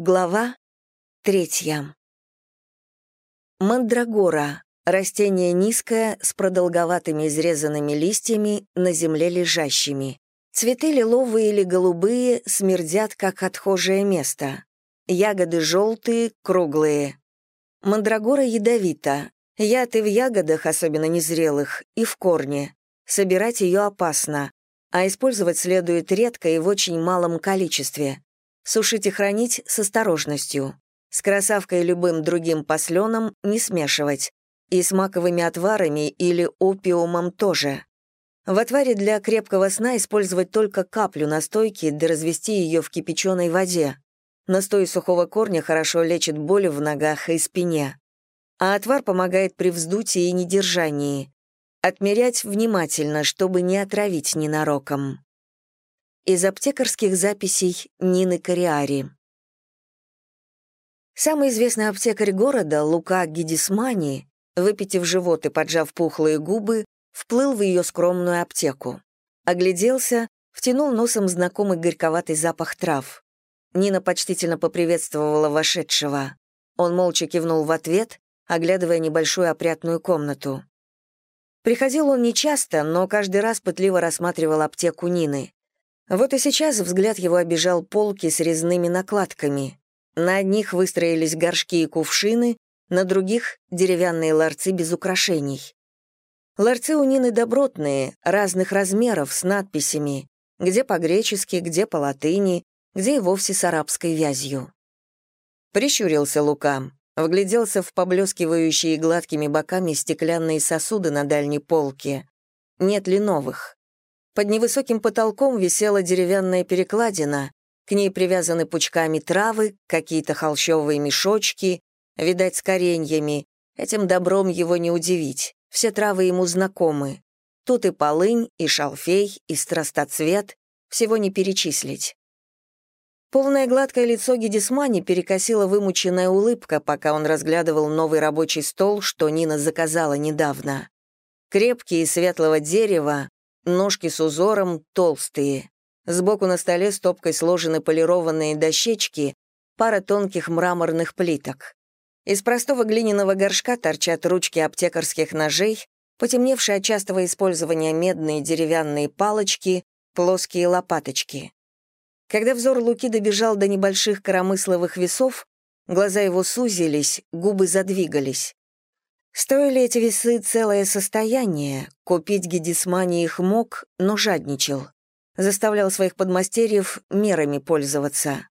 Глава третья. Мандрагора — растение низкое, с продолговатыми изрезанными листьями, на земле лежащими. Цветы лиловые или голубые смердят, как отхожее место. Ягоды желтые, круглые. Мандрагора ядовита. Яд и в ягодах, особенно незрелых, и в корне. Собирать ее опасно, а использовать следует редко и в очень малом количестве. Сушить и хранить с осторожностью. С красавкой и любым другим посленом не смешивать. И с маковыми отварами или опиумом тоже. В отваре для крепкого сна использовать только каплю настойки да развести ее в кипяченой воде. Настой сухого корня хорошо лечит боли в ногах и спине. А отвар помогает при вздутии и недержании. Отмерять внимательно, чтобы не отравить ненароком. Из аптекарских записей Нины Кориари. Самый известный аптекарь города, Лука Гидисмани, выпитив живот и поджав пухлые губы, вплыл в ее скромную аптеку. Огляделся, втянул носом знакомый горьковатый запах трав. Нина почтительно поприветствовала вошедшего. Он молча кивнул в ответ, оглядывая небольшую опрятную комнату. Приходил он нечасто, но каждый раз пытливо рассматривал аптеку Нины. Вот и сейчас взгляд его обижал полки с резными накладками. На одних выстроились горшки и кувшины, на других — деревянные ларцы без украшений. Ларцы у Нины добротные, разных размеров, с надписями, где по-гречески, где по-латыни, где и вовсе с арабской вязью. Прищурился Лука, вгляделся в поблескивающие гладкими боками стеклянные сосуды на дальней полке. Нет ли новых? Под невысоким потолком висела деревянная перекладина, к ней привязаны пучками травы, какие-то холщовые мешочки, видать, с кореньями. Этим добром его не удивить, все травы ему знакомы. Тут и полынь, и шалфей, и страстоцвет, всего не перечислить. Полное гладкое лицо Гедисмани перекосила вымученная улыбка, пока он разглядывал новый рабочий стол, что Нина заказала недавно. Крепкий из светлого дерева, Ножки с узором толстые. Сбоку на столе стопкой сложены полированные дощечки, пара тонких мраморных плиток. Из простого глиняного горшка торчат ручки аптекарских ножей, потемневшие от частого использования медные деревянные палочки, плоские лопаточки. Когда взор Луки добежал до небольших коромысловых весов, глаза его сузились, губы задвигались. Стоили эти весы целое состояние, купить Гедисмани их мог, но жадничал. Заставлял своих подмастерьев мерами пользоваться.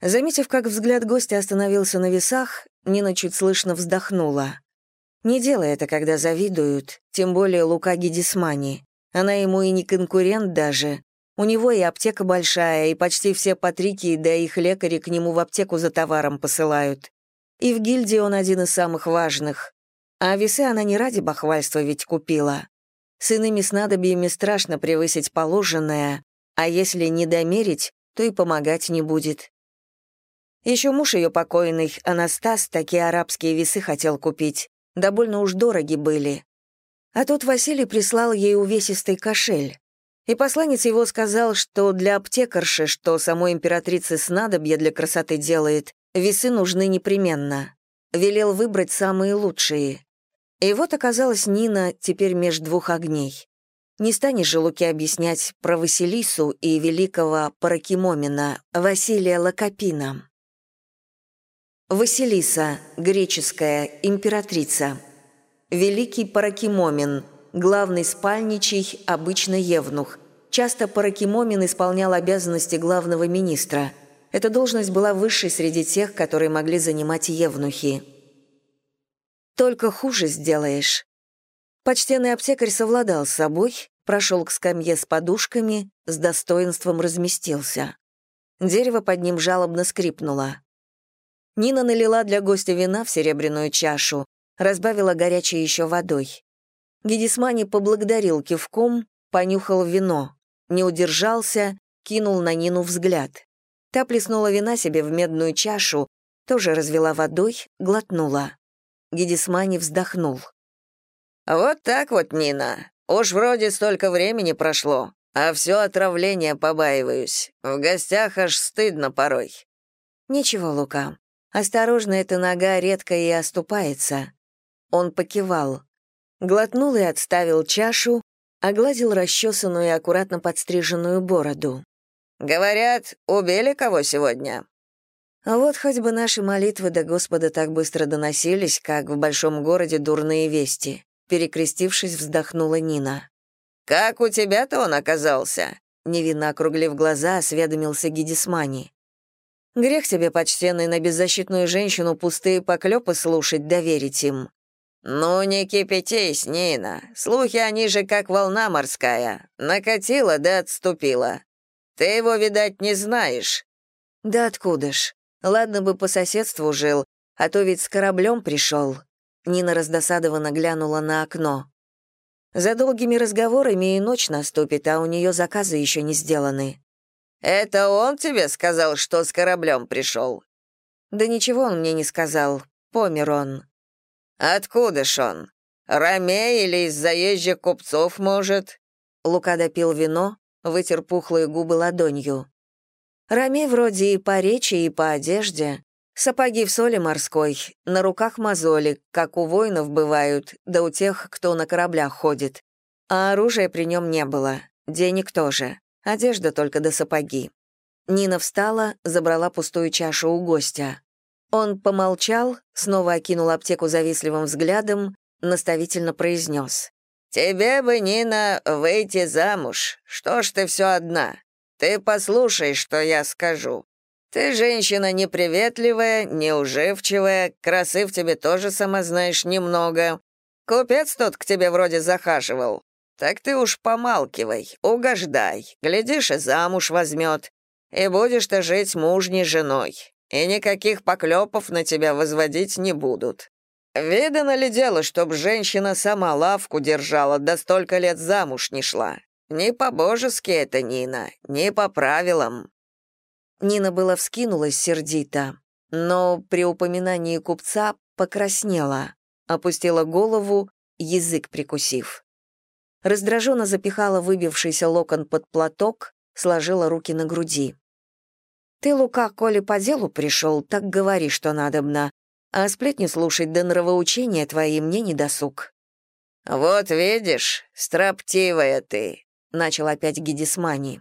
Заметив, как взгляд гостя остановился на весах, Нина чуть слышно вздохнула. Не делай это, когда завидуют, тем более Лука Гедисмани. Она ему и не конкурент даже. У него и аптека большая, и почти все патрики, да их лекари к нему в аптеку за товаром посылают. И в гильдии он один из самых важных. А весы она не ради бахвальства ведь купила. С иными снадобьями страшно превысить положенное, а если не домерить, то и помогать не будет. Еще муж ее покойный, Анастас, такие арабские весы хотел купить, да больно уж дороги были. А тут Василий прислал ей увесистый кошель. И посланец его сказал, что для аптекарши, что самой императрицы снадобья для красоты делает, весы нужны непременно. Велел выбрать самые лучшие. И вот оказалась Нина теперь меж двух огней. Не станешь же Луки объяснять про Василису и великого Паракимомина Василия Лакопина. Василиса, греческая, императрица. Великий Паракимомин, главный спальничий, обычно евнух. Часто Паракимомин исполнял обязанности главного министра. Эта должность была высшей среди тех, которые могли занимать евнухи. Только хуже сделаешь. Почтенный аптекарь совладал с собой, прошел к скамье с подушками, с достоинством разместился. Дерево под ним жалобно скрипнуло. Нина налила для гостя вина в серебряную чашу, разбавила горячей еще водой. Гедисмани поблагодарил кивком, понюхал вино, не удержался, кинул на Нину взгляд. Та плеснула вина себе в медную чашу, тоже развела водой, глотнула. Гедисмани вздохнул. «Вот так вот, Нина. Уж вроде столько времени прошло, а все отравление побаиваюсь. В гостях аж стыдно порой». «Ничего, Лука. Осторожно, эта нога редко и оступается». Он покивал. Глотнул и отставил чашу, огладил расчесанную и аккуратно подстриженную бороду. «Говорят, убили кого сегодня?» А вот хоть бы наши молитвы до Господа так быстро доносились, как в большом городе дурные вести. Перекрестившись, вздохнула Нина. «Как у тебя-то он оказался?» Невинно округлив глаза, осведомился Гидисмани. «Грех тебе, почтенный, на беззащитную женщину пустые поклепы слушать, доверить им». «Ну, не кипятись, Нина. Слухи, они же как волна морская. Накатила да отступила. Ты его, видать, не знаешь». «Да откуда ж? Ладно бы по соседству жил, а то ведь с кораблем пришел. Нина раздосадованно глянула на окно. За долгими разговорами и ночь наступит, а у нее заказы еще не сделаны. «Это он тебе сказал, что с кораблем пришел?» «Да ничего он мне не сказал. Помер он». «Откуда ж он? Ромей или из заезжих купцов, может?» Лука допил вино, вытер пухлые губы ладонью. Ромей вроде и по речи, и по одежде. Сапоги в соли морской, на руках мозоли, как у воинов бывают, да у тех, кто на кораблях ходит. А оружия при нем не было, денег тоже, одежда только до сапоги. Нина встала, забрала пустую чашу у гостя. Он помолчал, снова окинул аптеку завистливым взглядом, наставительно произнес. «Тебе бы, Нина, выйти замуж. Что ж ты все одна? Ты послушай, что я скажу. Ты женщина неприветливая, неуживчивая, красы в тебе тоже, сама знаешь, немного. Купец тот к тебе вроде захаживал. Так ты уж помалкивай, угождай. Глядишь, и замуж возьмет. И будешь ты жить мужней женой. И никаких поклепов на тебя возводить не будут. Видано ли дело, чтоб женщина сама лавку держала, да столько лет замуж не шла? Не по-божески это, Нина, не по правилам». Нина была вскинулась сердито, но при упоминании купца покраснела, опустила голову, язык прикусив. Раздраженно запихала выбившийся локон под платок, сложила руки на груди. «Ты, Лука, коли по делу пришел, так говори, что надобно, а сплетни слушать да нравоучения твои мне не досуг». «Вот видишь, строптивая ты», начал опять Гедисмани.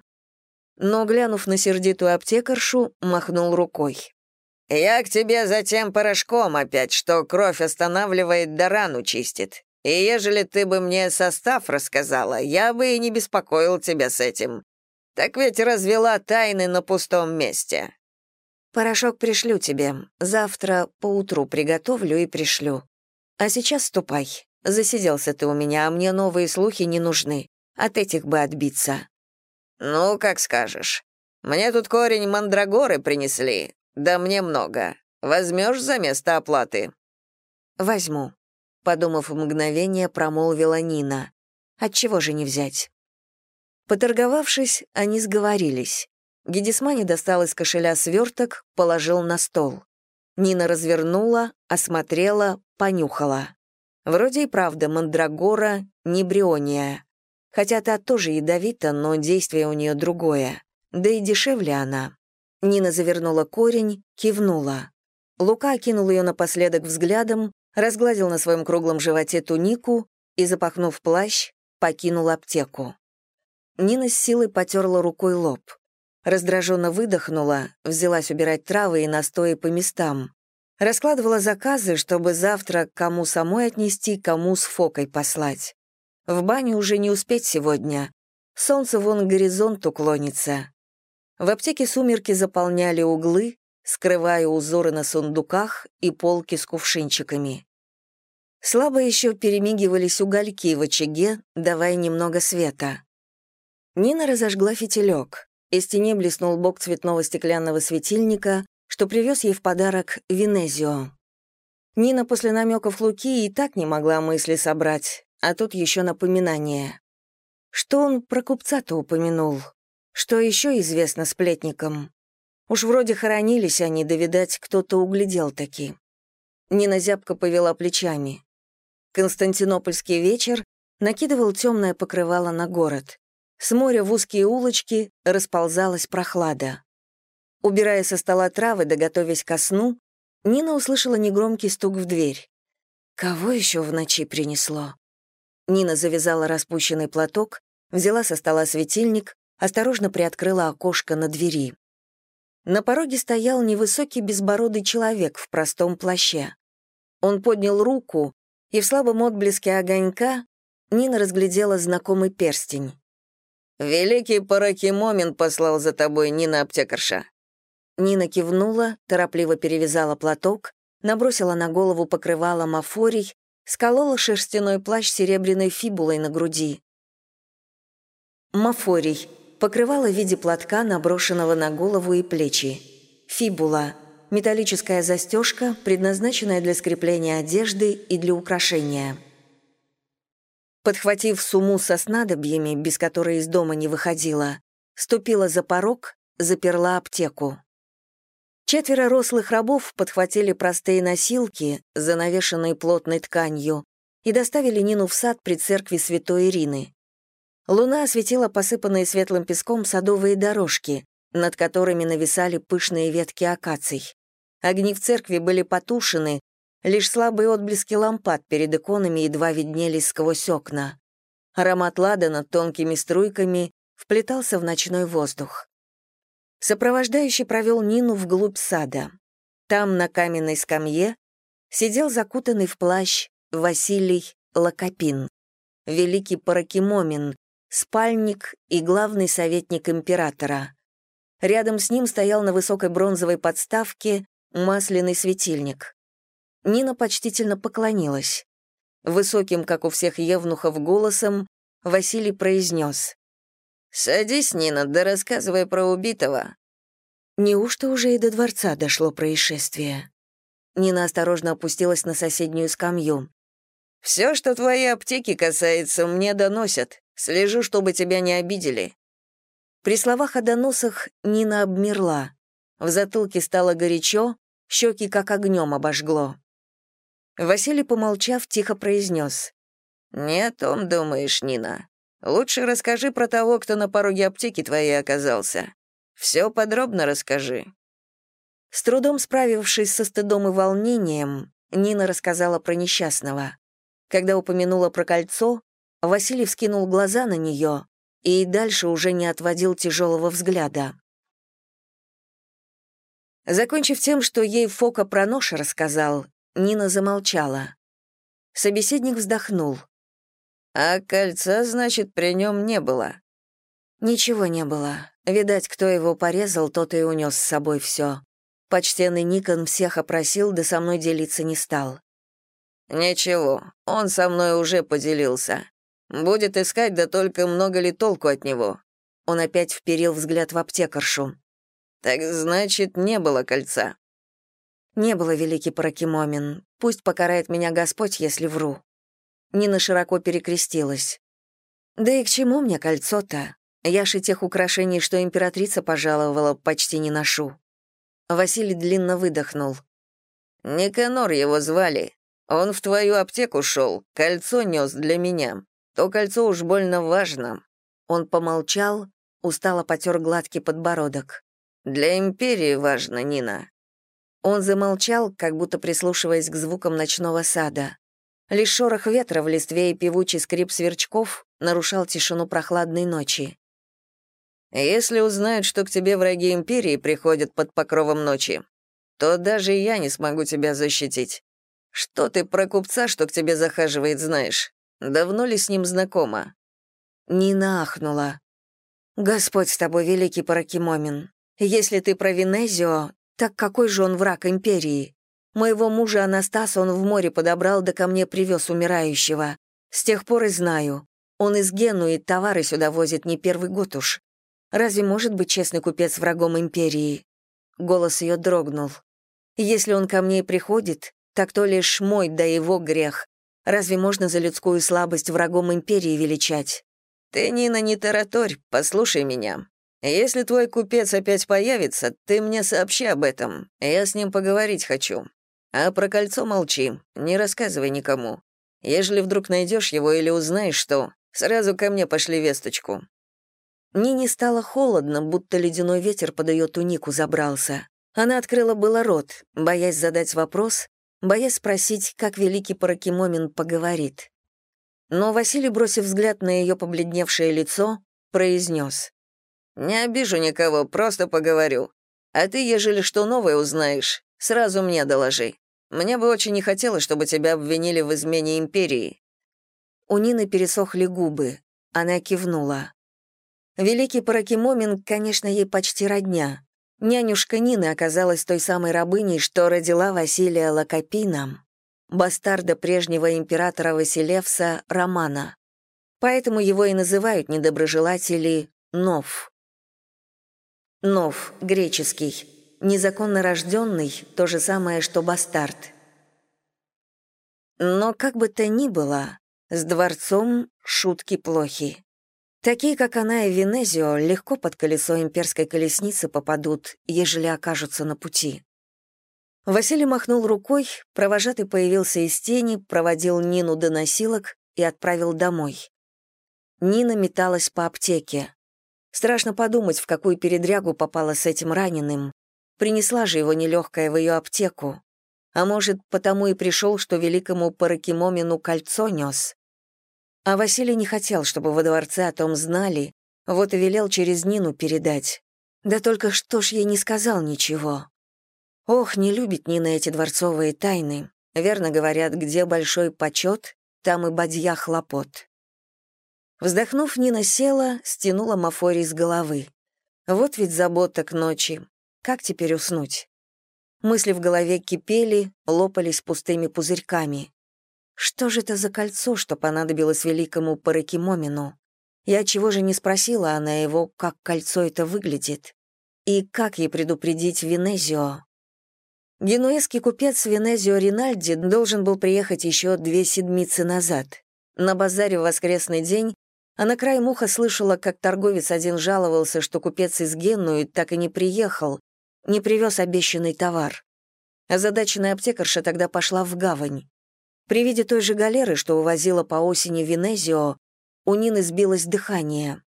Но, глянув на сердитую аптекаршу, махнул рукой. «Я к тебе за тем порошком опять, что кровь останавливает да рану чистит. И ежели ты бы мне состав рассказала, я бы и не беспокоил тебя с этим. Так ведь развела тайны на пустом месте». «Порошок пришлю тебе. Завтра поутру приготовлю и пришлю. А сейчас ступай. Засиделся ты у меня, а мне новые слухи не нужны. От этих бы отбиться». «Ну, как скажешь. Мне тут корень мандрагоры принесли. Да мне много. Возьмешь за место оплаты?» «Возьму», — подумав мгновение, промолвила Нина. «Отчего же не взять?» Поторговавшись, они сговорились. Гедисмани достал из кошеля сверток, положил на стол. Нина развернула, осмотрела, понюхала. Вроде и правда мандрагора, не бриония. Хотя та тоже ядовита, но действие у нее другое. Да и дешевле она. Нина завернула корень, кивнула. Лука окинул ее напоследок взглядом, разгладил на своем круглом животе тунику и, запахнув плащ, покинул аптеку. Нина с силой потерла рукой лоб. Раздраженно выдохнула, взялась убирать травы и настои по местам. Раскладывала заказы, чтобы завтра кому самой отнести, кому с фокой послать. В баню уже не успеть сегодня. Солнце вон к горизонту клонится. В аптеке сумерки заполняли углы, скрывая узоры на сундуках и полки с кувшинчиками. Слабо еще перемигивались угольки в очаге, давая немного света. Нина разожгла фитилек. Из тени блеснул бок цветного стеклянного светильника, что привез ей в подарок Венезио. Нина после намеков Луки и так не могла мысли собрать а тут еще напоминание. Что он про купца-то упомянул? Что еще известно сплетникам? Уж вроде хоронились они, да, видать, кто-то углядел таки. Нина зябко повела плечами. Константинопольский вечер накидывал темное покрывало на город. С моря в узкие улочки расползалась прохлада. Убирая со стола травы, доготовясь ко сну, Нина услышала негромкий стук в дверь. Кого еще в ночи принесло? Нина завязала распущенный платок, взяла со стола светильник, осторожно приоткрыла окошко на двери. На пороге стоял невысокий безбородый человек в простом плаще. Он поднял руку, и в слабом отблеске огонька Нина разглядела знакомый перстень. «Великий Паракимомин послал за тобой, Нина аптекарша». Нина кивнула, торопливо перевязала платок, набросила на голову покрывало мафорий, сколола шерстяной плащ серебряной фибулой на груди. Мафорий — покрывало в виде платка, наброшенного на голову и плечи. Фибула — металлическая застежка, предназначенная для скрепления одежды и для украшения. Подхватив сумму со снадобьями, без которой из дома не выходила, ступила за порог, заперла аптеку. Четверо рослых рабов подхватили простые носилки, занавешенные плотной тканью, и доставили Нину в сад при церкви святой Ирины. Луна осветила посыпанные светлым песком садовые дорожки, над которыми нависали пышные ветки акаций. Огни в церкви были потушены, Лишь слабые отблески лампад перед иконами едва виднелись сквозь окна. Аромат ладана тонкими струйками вплетался в ночной воздух. Сопровождающий провел Нину вглубь сада. Там, на каменной скамье, сидел закутанный в плащ Василий Лакопин, великий паракимомин, спальник и главный советник императора. Рядом с ним стоял на высокой бронзовой подставке масляный светильник. Нина почтительно поклонилась. Высоким, как у всех евнухов, голосом Василий произнес. «Садись, Нина, да рассказывай про убитого». Неужто уже и до дворца дошло происшествие? Нина осторожно опустилась на соседнюю скамью. «Все, что твои аптеки касается, мне доносят. Слежу, чтобы тебя не обидели». При словах о доносах Нина обмерла. В затылке стало горячо, щеки как огнем обожгло. Василий, помолчав, тихо произнес. «Не о том думаешь, Нина. Лучше расскажи про того, кто на пороге аптеки твоей оказался. Все подробно расскажи». С трудом справившись со стыдом и волнением, Нина рассказала про несчастного. Когда упомянула про кольцо, Василий вскинул глаза на нее и дальше уже не отводил тяжелого взгляда. Закончив тем, что ей Фока про нож рассказал, Нина замолчала. Собеседник вздохнул. «А кольца, значит, при нем не было?» «Ничего не было. Видать, кто его порезал, тот и унес с собой все. Почтенный Никон всех опросил, да со мной делиться не стал». «Ничего, он со мной уже поделился. Будет искать, да только много ли толку от него?» Он опять вперил взгляд в аптекаршу. «Так значит, не было кольца». Не было великий Паракимомин. Пусть покарает меня Господь, если вру. Нина широко перекрестилась. Да и к чему мне кольцо-то? Я ж и тех украшений, что императрица пожаловала, почти не ношу. Василий длинно выдохнул. «Никанор его звали. Он в твою аптеку шел, кольцо нес для меня. То кольцо уж больно важно». Он помолчал, устало потер гладкий подбородок. «Для империи важно, Нина. Он замолчал, как будто прислушиваясь к звукам ночного сада. Лишь шорох ветра в листве и певучий скрип сверчков нарушал тишину прохладной ночи. «Если узнают, что к тебе враги Империи приходят под покровом ночи, то даже я не смогу тебя защитить. Что ты про купца, что к тебе захаживает, знаешь? Давно ли с ним знакома?» Нина ахнула. «Господь с тобой, великий Паракимомин. Если ты про Венезио, так какой же он враг империи? Моего мужа Анастаса он в море подобрал, да ко мне привез умирающего. С тех пор и знаю. Он из Генуи товары сюда возит не первый год уж. Разве может быть честный купец врагом империи?» Голос ее дрогнул. «Если он ко мне и приходит, так то лишь мой, да его грех. Разве можно за людскую слабость врагом империи величать?» «Ты, Нина, не тараторь, послушай меня. Если твой купец опять появится, ты мне сообщи об этом. Я с ним поговорить хочу. А про кольцо молчи, не рассказывай никому. Ежели вдруг найдешь его или узнаешь что, сразу ко мне пошли весточку». Нине стало холодно, будто ледяной ветер под ее тунику забрался. Она открыла было рот, боясь задать вопрос, боясь спросить, как великий Паракимомин поговорит. Но Василий, бросив взгляд на ее побледневшее лицо, произнес. «Не обижу никого, просто поговорю. А ты, ежели что новое узнаешь, сразу мне доложи. Мне бы очень не хотелось, чтобы тебя обвинили в измене империи». У Нины пересохли губы. Она кивнула. Великий Паракимомин, конечно, ей почти родня. Нянюшка Нины оказалась той самой рабыней, что родила Василия Лакопина, бастарда прежнего императора Василевса Романа. Поэтому его и называют недоброжелатели Нов. Нов, греческий. Незаконно рожденный, то же самое, что бастард. Но как бы то ни было, с дворцом шутки плохи. Такие, как она и Венезио, легко под колесо имперской колесницы попадут, ежели окажутся на пути. Василий махнул рукой, провожатый появился из тени, проводил Нину до носилок и отправил домой. Нина металась по аптеке. Страшно подумать, в какую передрягу попала с этим раненым. Принесла же его нелегкая в ее аптеку. А может, потому и пришел, что великому Паракимомину кольцо нес. А Василий не хотел, чтобы во дворце о том знали, вот и велел через Нину передать. Да только что ж ей не сказал ничего. Ох, не любит Нина эти дворцовые тайны. Верно говорят, где большой почет, там и бадья хлопот. Вздохнув, Нина села, стянула мафорий с головы. Вот ведь забота к ночи. Как теперь уснуть? Мысли в голове кипели, лопались пустыми пузырьками. Что же это за кольцо, что понадобилось великому Паракимомину? Я чего же не спросила она его, как кольцо это выглядит? И как ей предупредить Венезио? Генуэзский купец Венезио Ринальди должен был приехать еще две седмицы назад. На базаре в воскресный день а на край муха слышала, как торговец один жаловался, что купец из Генуи так и не приехал, не привез обещанный товар. Озадаченная аптекарша тогда пошла в гавань. При виде той же галеры, что увозила по осени Венезио, у Нины сбилось дыхание.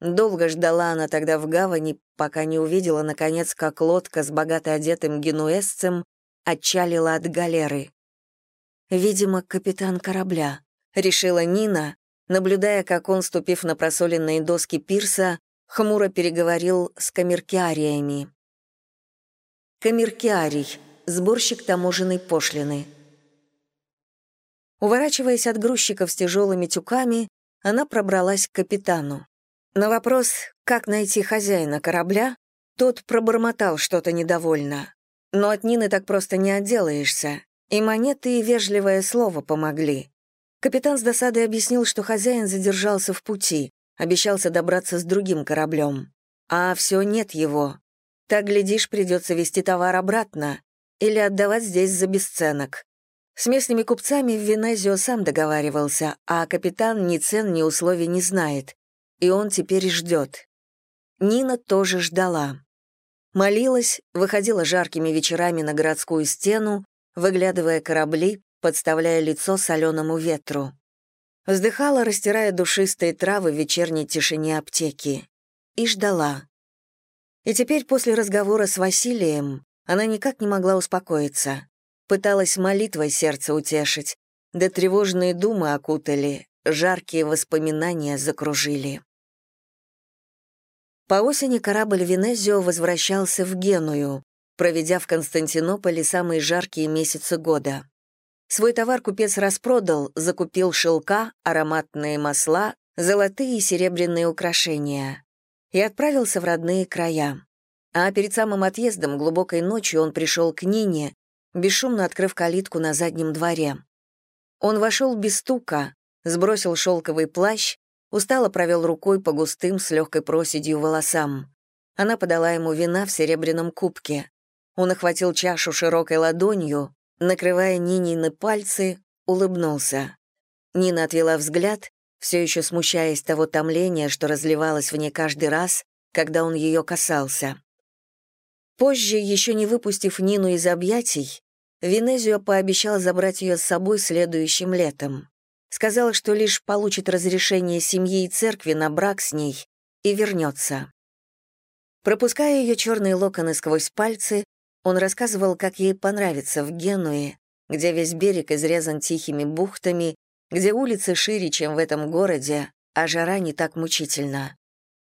Долго ждала она тогда в гавани, пока не увидела, наконец, как лодка с богато одетым генуэзцем отчалила от галеры. «Видимо, капитан корабля», — решила Нина, наблюдая, как он, ступив на просоленные доски пирса, хмуро переговорил с камеркиариями. Камеркиарий — сборщик таможенной пошлины — Уворачиваясь от грузчиков с тяжелыми тюками, она пробралась к капитану. На вопрос, как найти хозяина корабля, тот пробормотал что-то недовольно. Но от Нины так просто не отделаешься, и монеты и вежливое слово помогли. Капитан с досадой объяснил, что хозяин задержался в пути, обещался добраться с другим кораблем. А все нет его. Так, глядишь, придется вести товар обратно или отдавать здесь за бесценок. С местными купцами в Венезио сам договаривался, а капитан ни цен, ни условий не знает. И он теперь ждет. Нина тоже ждала. Молилась, выходила жаркими вечерами на городскую стену, выглядывая корабли, подставляя лицо соленому ветру. Вздыхала, растирая душистые травы в вечерней тишине аптеки. И ждала. И теперь после разговора с Василием она никак не могла успокоиться. Пыталась молитвой сердце утешить, да тревожные думы окутали, жаркие воспоминания закружили. По осени корабль Венезио возвращался в Геную, проведя в Константинополе самые жаркие месяцы года. Свой товар купец распродал, закупил шелка, ароматные масла, золотые и серебряные украшения и отправился в родные края. А перед самым отъездом глубокой ночью он пришел к Нине, бесшумно открыв калитку на заднем дворе. Он вошел без стука, сбросил шелковый плащ, устало провел рукой по густым с легкой проседью волосам. Она подала ему вина в серебряном кубке. Он охватил чашу широкой ладонью, накрывая Нинины пальцы, улыбнулся. Нина отвела взгляд, все еще смущаясь того томления, что разливалось в ней каждый раз, когда он ее касался. Позже, еще не выпустив Нину из объятий, Венезио пообещал забрать ее с собой следующим летом. Сказал, что лишь получит разрешение семьи и церкви на брак с ней, и вернется. Пропуская ее черные локоны сквозь пальцы, он рассказывал, как ей понравится в Генуе, где весь берег изрезан тихими бухтами, где улицы шире, чем в этом городе, а жара не так мучительна,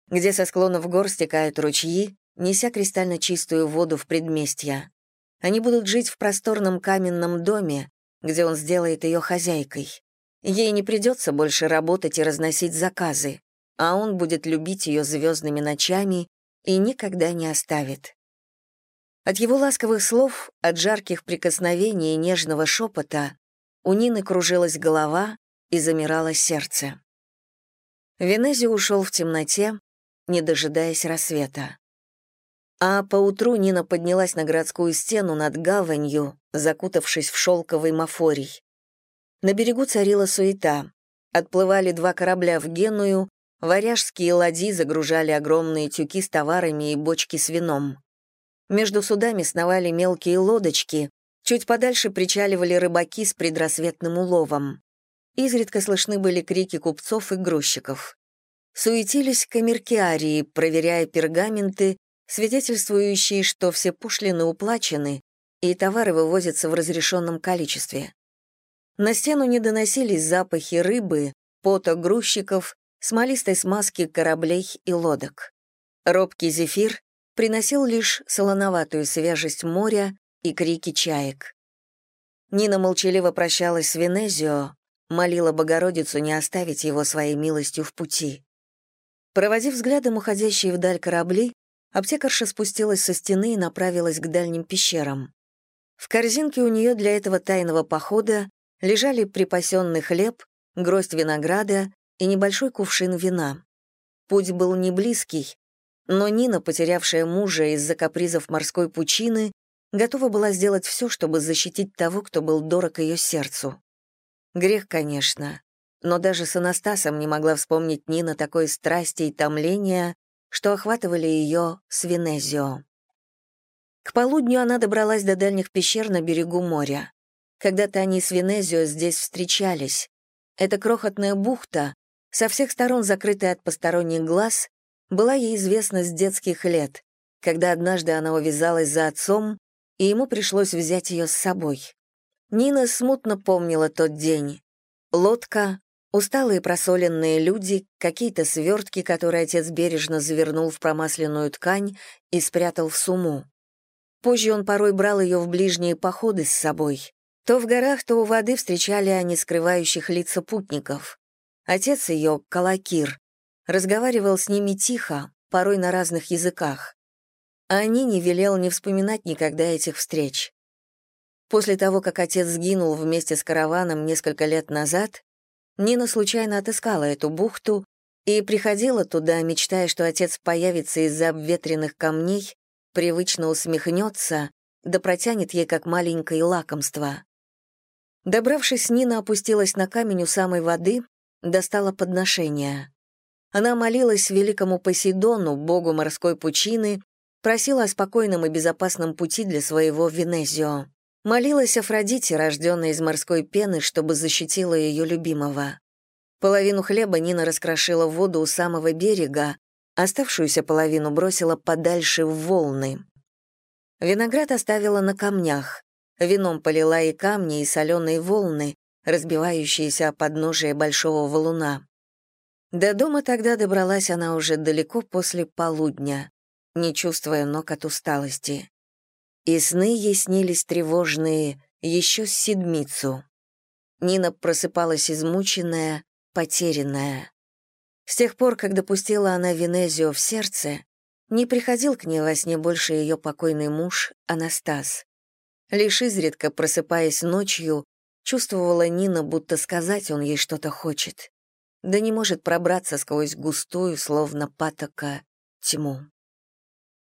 где со склонов гор стекают ручьи, неся кристально чистую воду в предместья. Они будут жить в просторном каменном доме, где он сделает ее хозяйкой. Ей не придется больше работать и разносить заказы, а он будет любить ее звездными ночами и никогда не оставит. От его ласковых слов, от жарких прикосновений и нежного шепота у Нины кружилась голова и замирало сердце. Венезио ушел в темноте, не дожидаясь рассвета. А поутру Нина поднялась на городскую стену над гаванью, закутавшись в шелковый мафорий. На берегу царила суета. Отплывали два корабля в Геную, Варяжские ладьи загружали огромные тюки с товарами и бочки с вином. Между судами сновали мелкие лодочки, чуть подальше причаливали рыбаки с предрассветным уловом. Изредка слышны были крики купцов и грузчиков. Суетились камеркиарии, проверяя пергаменты, свидетельствующие, что все пошлины уплачены и товары вывозятся в разрешенном количестве. На стену не доносились запахи рыбы, пота грузчиков смолистой смазки кораблей и лодок. Робкий зефир приносил лишь солоноватую свежесть моря и крики чаек. Нина молчаливо прощалась с Венезио, молила Богородицу не оставить его своей милостью в пути. Проводив взглядом уходящие вдаль корабли, аптекарша спустилась со стены и направилась к дальним пещерам. В корзинке у нее для этого тайного похода лежали припасенный хлеб, гроздь винограда и небольшой кувшин вина. Путь был не близкий, но Нина, потерявшая мужа из-за капризов морской пучины, готова была сделать все, чтобы защитить того, кто был дорог ее сердцу. Грех, конечно, но даже с Анастасом не могла вспомнить Нина такой страсти и томления, что охватывали ее с Венезио. К полудню она добралась до дальних пещер на берегу моря. Когда-то они с Венезио здесь встречались. Эта крохотная бухта, со всех сторон закрытая от посторонних глаз, была ей известна с детских лет, когда однажды она увязалась за отцом, и ему пришлось взять ее с собой. Нина смутно помнила тот день. Лодка, усталые просоленные люди, какие-то свертки, которые отец бережно завернул в промасленную ткань и спрятал в суму. Позже он порой брал ее в ближние походы с собой. То в горах, то у воды встречали они скрывающих лица путников. Отец ее, Калакир, разговаривал с ними тихо, порой на разных языках. А они не велел не вспоминать никогда этих встреч. После того, как отец сгинул вместе с караваном несколько лет назад, Нина случайно отыскала эту бухту и приходила туда, мечтая, что отец появится из-за обветренных камней, привычно усмехнется, да протянет ей как маленькое лакомство. Добравшись, Нина опустилась на камень у самой воды достала подношения. Она молилась великому Посейдону, богу морской пучины, просила о спокойном и безопасном пути для своего Венезио. Молилась Афродите, рожденной из морской пены, чтобы защитила ее любимого. Половину хлеба Нина раскрошила в воду у самого берега, оставшуюся половину бросила подальше в волны. Виноград оставила на камнях, вином полила и камни, и соленые волны, разбивающиеся о подножие большого валуна. До дома тогда добралась она уже далеко после полудня, не чувствуя ног от усталости. И сны ей снились тревожные еще с седмицу. Нина просыпалась измученная, потерянная. С тех пор, как допустила она Венезио в сердце, не приходил к ней во сне больше ее покойный муж, Анастас. Лишь изредка, просыпаясь ночью, Чувствовала Нина, будто сказать он ей что-то хочет. Да не может пробраться сквозь густую, словно патока, тьму.